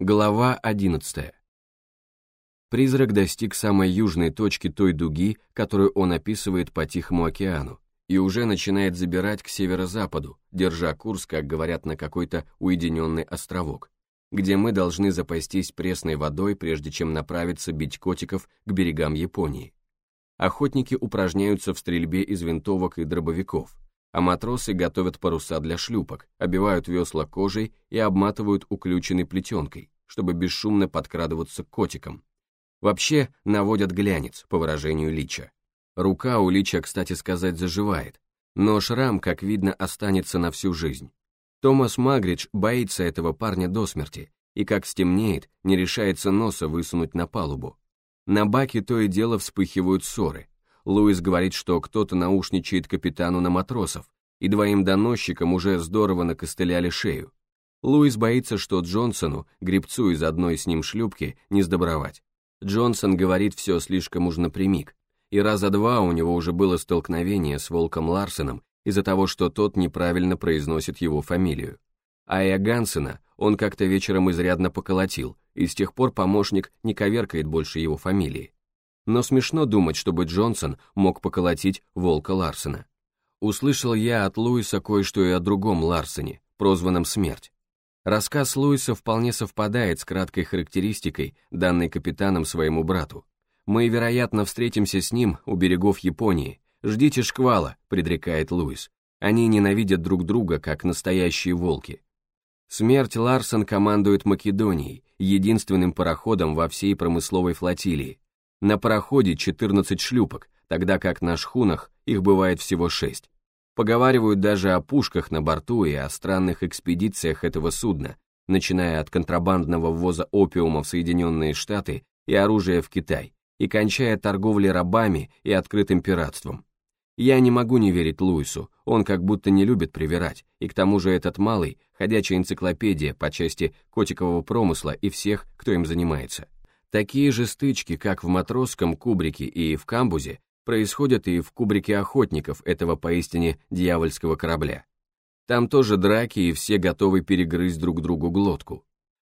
Глава 11. Призрак достиг самой южной точки той дуги, которую он описывает по Тихому океану, и уже начинает забирать к северо-западу, держа курс, как говорят, на какой-то уединенный островок, где мы должны запастись пресной водой, прежде чем направиться бить котиков к берегам Японии. Охотники упражняются в стрельбе из винтовок и дробовиков, а матросы готовят паруса для шлюпок, обивают весла кожей и обматывают уключенной плетенкой, чтобы бесшумно подкрадываться к котикам. Вообще, наводят глянец, по выражению Лича. Рука у Лича, кстати сказать, заживает, но шрам, как видно, останется на всю жизнь. Томас Магридж боится этого парня до смерти, и как стемнеет, не решается носа высунуть на палубу. На баке то и дело вспыхивают ссоры, Луис говорит, что кто-то наушничает капитану на матросов, и двоим доносчикам уже здорово накостыляли шею. Луис боится, что Джонсону, гребцу из одной с ним шлюпки, не сдобровать. Джонсон говорит все слишком уж напрямик, и раза два у него уже было столкновение с Волком Ларсеном из-за того, что тот неправильно произносит его фамилию. А Ая Гансена он как-то вечером изрядно поколотил, и с тех пор помощник не коверкает больше его фамилии но смешно думать, чтобы Джонсон мог поколотить Волка Ларсена. Услышал я от Луиса кое-что и о другом Ларсене, прозванном «Смерть». Рассказ Луиса вполне совпадает с краткой характеристикой, данной капитаном своему брату. Мы, вероятно, встретимся с ним у берегов Японии. Ждите шквала, предрекает Луис. Они ненавидят друг друга, как настоящие волки. Смерть Ларсон командует Македонией, единственным пароходом во всей промысловой флотилии, на пароходе 14 шлюпок, тогда как на шхунах их бывает всего 6. Поговаривают даже о пушках на борту и о странных экспедициях этого судна, начиная от контрабандного ввоза опиума в Соединенные Штаты и оружия в Китай, и кончая торговлей рабами и открытым пиратством. Я не могу не верить Луису, он как будто не любит привирать, и к тому же этот малый – ходячая энциклопедия по части котикового промысла и всех, кто им занимается. Такие же стычки, как в матросском кубрике и в камбузе, происходят и в кубрике охотников этого поистине дьявольского корабля. Там тоже драки и все готовы перегрызть друг другу глотку.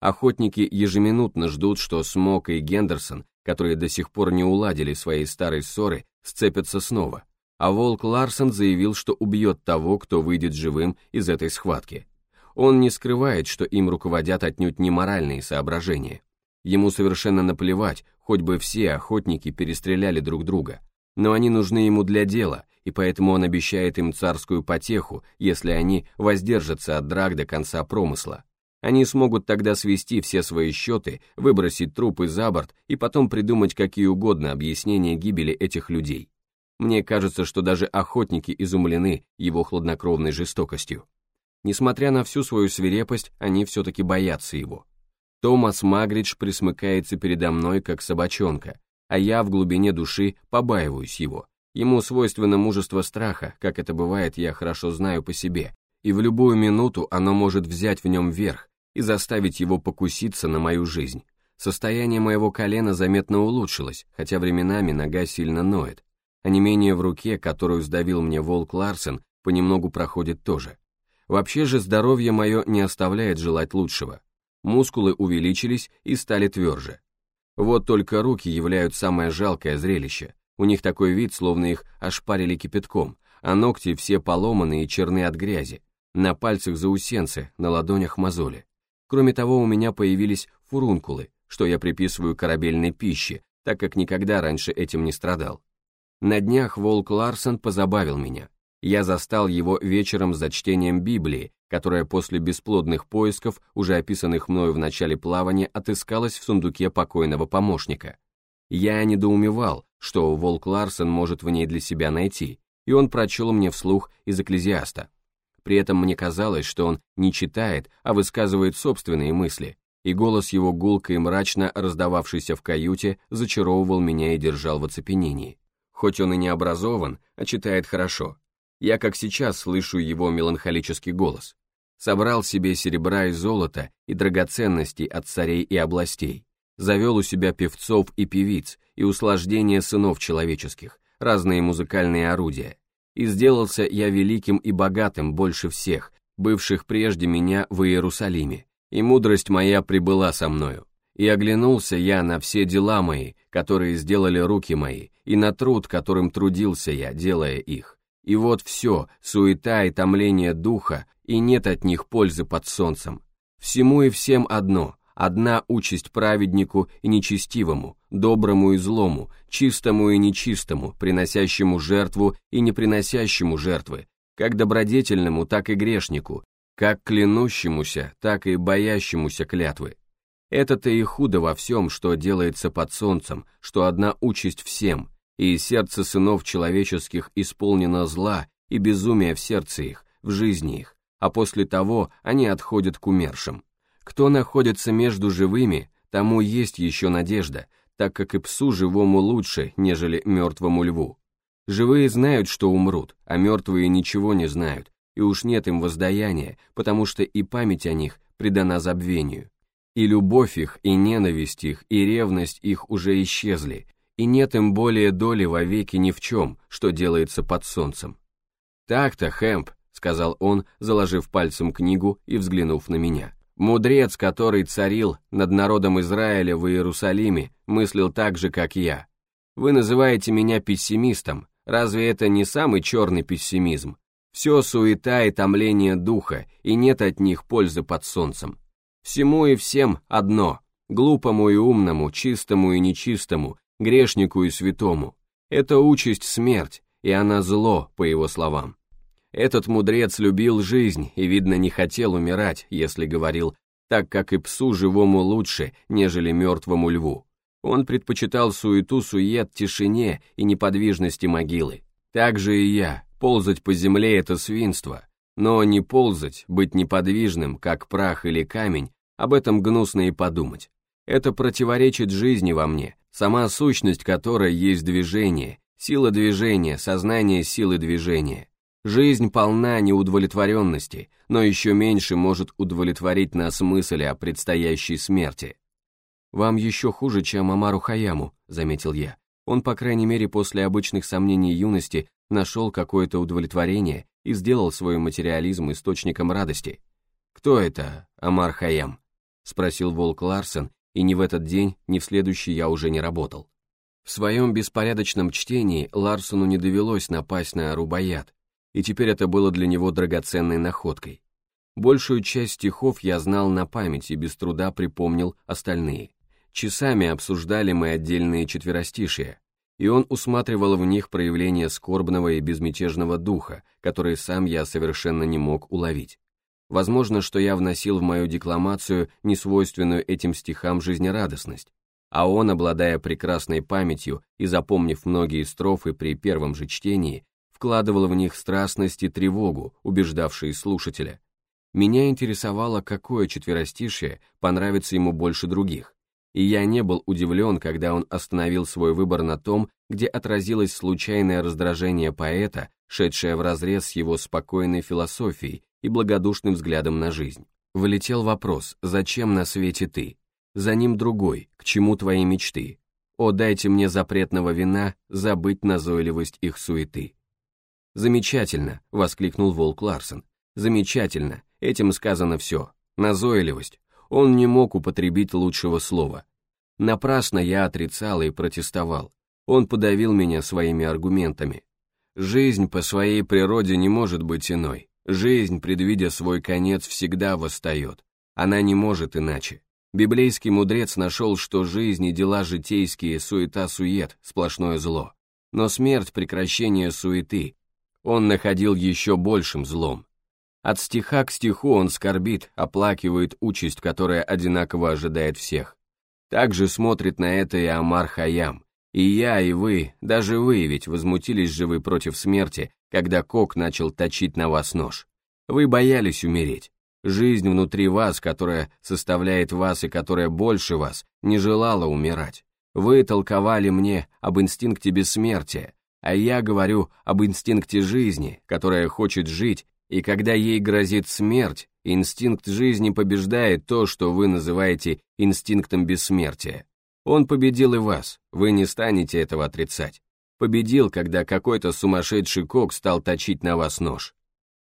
Охотники ежеминутно ждут, что Смок и Гендерсон, которые до сих пор не уладили своей старой ссоры, сцепятся снова, а Волк Ларсон заявил, что убьет того, кто выйдет живым из этой схватки. Он не скрывает, что им руководят отнюдь не моральные соображения. Ему совершенно наплевать, хоть бы все охотники перестреляли друг друга. Но они нужны ему для дела, и поэтому он обещает им царскую потеху, если они воздержатся от драк до конца промысла. Они смогут тогда свести все свои счеты, выбросить трупы за борт и потом придумать какие угодно объяснения гибели этих людей. Мне кажется, что даже охотники изумлены его хладнокровной жестокостью. Несмотря на всю свою свирепость, они все-таки боятся его. Томас Магридж присмыкается передо мной, как собачонка, а я в глубине души побаиваюсь его. Ему свойственно мужество страха, как это бывает, я хорошо знаю по себе, и в любую минуту оно может взять в нем верх и заставить его покуситься на мою жизнь. Состояние моего колена заметно улучшилось, хотя временами нога сильно ноет, а не менее в руке, которую сдавил мне волк Ларсен, понемногу проходит тоже. Вообще же здоровье мое не оставляет желать лучшего мускулы увеличились и стали тверже. Вот только руки являют самое жалкое зрелище, у них такой вид, словно их ошпарили кипятком, а ногти все поломаны и черны от грязи, на пальцах заусенцы, на ладонях мозоли. Кроме того, у меня появились фурункулы, что я приписываю корабельной пище, так как никогда раньше этим не страдал. На днях Волк Ларсон позабавил меня. Я застал его вечером за чтением Библии которая после бесплодных поисков, уже описанных мною в начале плавания, отыскалась в сундуке покойного помощника. Я недоумевал, что Волк Ларсен может в ней для себя найти, и он прочел мне вслух из Экклезиаста. При этом мне казалось, что он не читает, а высказывает собственные мысли, и голос его гулко и мрачно раздававшийся в каюте зачаровывал меня и держал в оцепенении. Хоть он и не образован, а читает хорошо. Я как сейчас слышу его меланхолический голос собрал себе серебра и золота и драгоценностей от царей и областей, завел у себя певцов и певиц и услаждение сынов человеческих, разные музыкальные орудия, и сделался я великим и богатым больше всех, бывших прежде меня в Иерусалиме, и мудрость моя прибыла со мною. И оглянулся я на все дела мои, которые сделали руки мои, и на труд, которым трудился я, делая их. И вот все, суета и томление духа, и нет от них пользы под солнцем. Всему и всем одно, одна участь праведнику и нечестивому, доброму и злому, чистому и нечистому, приносящему жертву и не приносящему жертвы, как добродетельному, так и грешнику, как клянущемуся, так и боящемуся клятвы. Это-то и худо во всем, что делается под солнцем, что одна участь всем, и сердце сынов человеческих исполнено зла и безумия в сердце их, в жизни их, а после того они отходят к умершим. Кто находится между живыми, тому есть еще надежда, так как и псу живому лучше, нежели мертвому льву. Живые знают, что умрут, а мертвые ничего не знают, и уж нет им воздаяния, потому что и память о них предана забвению. И любовь их, и ненависть их, и ревность их уже исчезли, и нет им более доли вовеки ни в чем, что делается под солнцем. «Так-то, Хэмп», — сказал он, заложив пальцем книгу и взглянув на меня. «Мудрец, который царил над народом Израиля в Иерусалиме, мыслил так же, как я. Вы называете меня пессимистом, разве это не самый черный пессимизм? Все суета и томление духа, и нет от них пользы под солнцем. Всему и всем одно, глупому и умному, чистому и нечистому, грешнику и святому. Это участь смерть, и она зло, по его словам. Этот мудрец любил жизнь и, видно, не хотел умирать, если говорил, так как и псу живому лучше, нежели мертвому льву. Он предпочитал суету-сует тишине и неподвижности могилы. Так же и я, Ползать по земле — это свинство, но не ползать, быть неподвижным, как прах или камень, об этом гнусно и подумать. Это противоречит жизни во мне, сама сущность которой есть движение, сила движения, сознание силы движения. Жизнь полна неудовлетворенности, но еще меньше может удовлетворить нас мысль о предстоящей смерти. «Вам еще хуже, чем Амару Хаяму», — заметил я. Он, по крайней мере, после обычных сомнений юности, нашел какое-то удовлетворение и сделал свой материализм источником радости. «Кто это, Амар Хаям?» — спросил Волк Ларсен, и ни в этот день, ни в следующий я уже не работал. В своем беспорядочном чтении Ларсону не довелось напасть на Рубаят, и теперь это было для него драгоценной находкой. Большую часть стихов я знал на память и без труда припомнил остальные. Часами обсуждали мы отдельные четверостишия, и он усматривал в них проявление скорбного и безмятежного духа, который сам я совершенно не мог уловить. Возможно, что я вносил в мою декламацию несвойственную этим стихам жизнерадостность, а он, обладая прекрасной памятью и запомнив многие строфы при первом же чтении, вкладывал в них страстность и тревогу, убеждавшие слушателя. Меня интересовало, какое четверостишее понравится ему больше других, и я не был удивлен, когда он остановил свой выбор на том, где отразилось случайное раздражение поэта, шедшее вразрез с его спокойной философией и благодушным взглядом на жизнь. Вылетел вопрос «Зачем на свете ты?» За ним другой «К чему твои мечты?» «О, дайте мне запретного вина, забыть назойливость их суеты». «Замечательно!» — воскликнул Волк Ларсон. «Замечательно! Этим сказано все. Назойливость. Он не мог употребить лучшего слова. Напрасно я отрицал и протестовал. Он подавил меня своими аргументами. Жизнь по своей природе не может быть иной. Жизнь, предвидя свой конец, всегда восстает. Она не может иначе. Библейский мудрец нашел, что жизнь и дела житейские, суета-сует, сплошное зло. Но смерть — прекращение суеты. Он находил еще большим злом. От стиха к стиху он скорбит, оплакивает участь, которая одинаково ожидает всех. Также смотрит на это и Амар Хаям. И я, и вы, даже вы ведь возмутились же вы против смерти, когда Кок начал точить на вас нож. Вы боялись умереть. Жизнь внутри вас, которая составляет вас и которая больше вас, не желала умирать. Вы толковали мне об инстинкте бессмертия, а я говорю об инстинкте жизни, которая хочет жить и когда ей грозит смерть, инстинкт жизни побеждает то, что вы называете инстинктом бессмертия. Он победил и вас, вы не станете этого отрицать. Победил, когда какой-то сумасшедший кок стал точить на вас нож.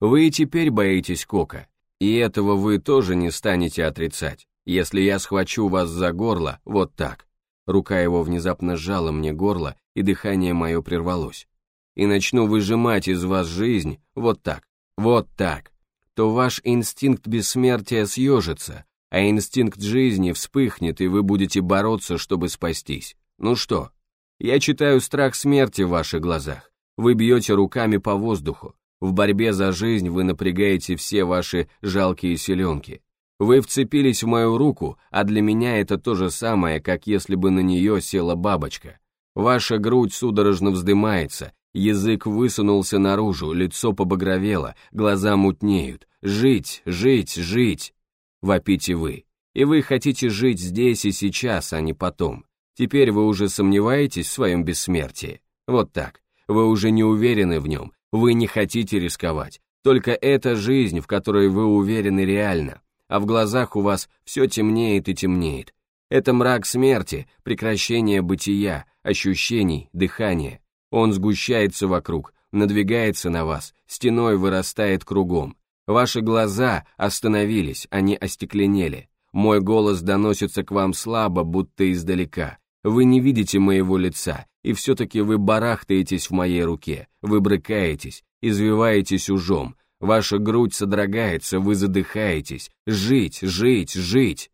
Вы и теперь боитесь кока, И этого вы тоже не станете отрицать, если я схвачу вас за горло вот так. Рука его внезапно сжала мне горло, и дыхание мое прервалось. И начну выжимать из вас жизнь вот так, вот так, то ваш инстинкт бессмертия съежится, а инстинкт жизни вспыхнет, и вы будете бороться, чтобы спастись. Ну что, я читаю страх смерти в ваших глазах. Вы бьете руками по воздуху. В борьбе за жизнь вы напрягаете все ваши жалкие селенки. Вы вцепились в мою руку, а для меня это то же самое, как если бы на нее села бабочка. Ваша грудь судорожно вздымается, язык высунулся наружу, лицо побагровело, глаза мутнеют. Жить, жить, жить. Вопите вы. И вы хотите жить здесь и сейчас, а не потом. Теперь вы уже сомневаетесь в своем бессмертии. Вот так. Вы уже не уверены в нем, вы не хотите рисковать. Только эта жизнь, в которой вы уверены реально, а в глазах у вас все темнеет и темнеет. Это мрак смерти, прекращение бытия, ощущений, дыхания. Он сгущается вокруг, надвигается на вас, стеной вырастает кругом. Ваши глаза остановились, они остекленели. Мой голос доносится к вам слабо, будто издалека. Вы не видите моего лица, и все-таки вы барахтаетесь в моей руке, вы брыкаетесь, извиваетесь ужом, ваша грудь содрогается, вы задыхаетесь. Жить, жить, жить!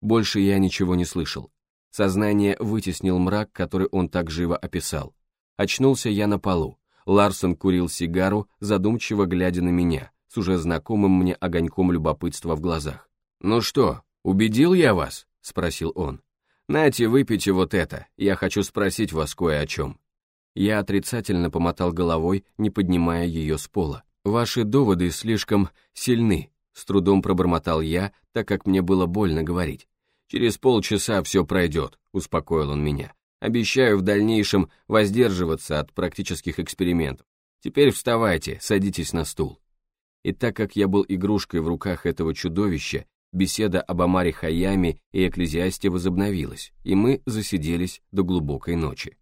Больше я ничего не слышал. Сознание вытеснил мрак, который он так живо описал. Очнулся я на полу. Ларсон курил сигару, задумчиво глядя на меня, с уже знакомым мне огоньком любопытства в глазах. «Ну что, убедил я вас?» — спросил он. «Нате, выпейте вот это, я хочу спросить вас кое о чем». Я отрицательно помотал головой, не поднимая ее с пола. «Ваши доводы слишком сильны», — с трудом пробормотал я, так как мне было больно говорить. «Через полчаса все пройдет», — успокоил он меня. «Обещаю в дальнейшем воздерживаться от практических экспериментов. Теперь вставайте, садитесь на стул». И так как я был игрушкой в руках этого чудовища, беседа об Амаре Хаяме и Экклезиасте возобновилась, и мы засиделись до глубокой ночи.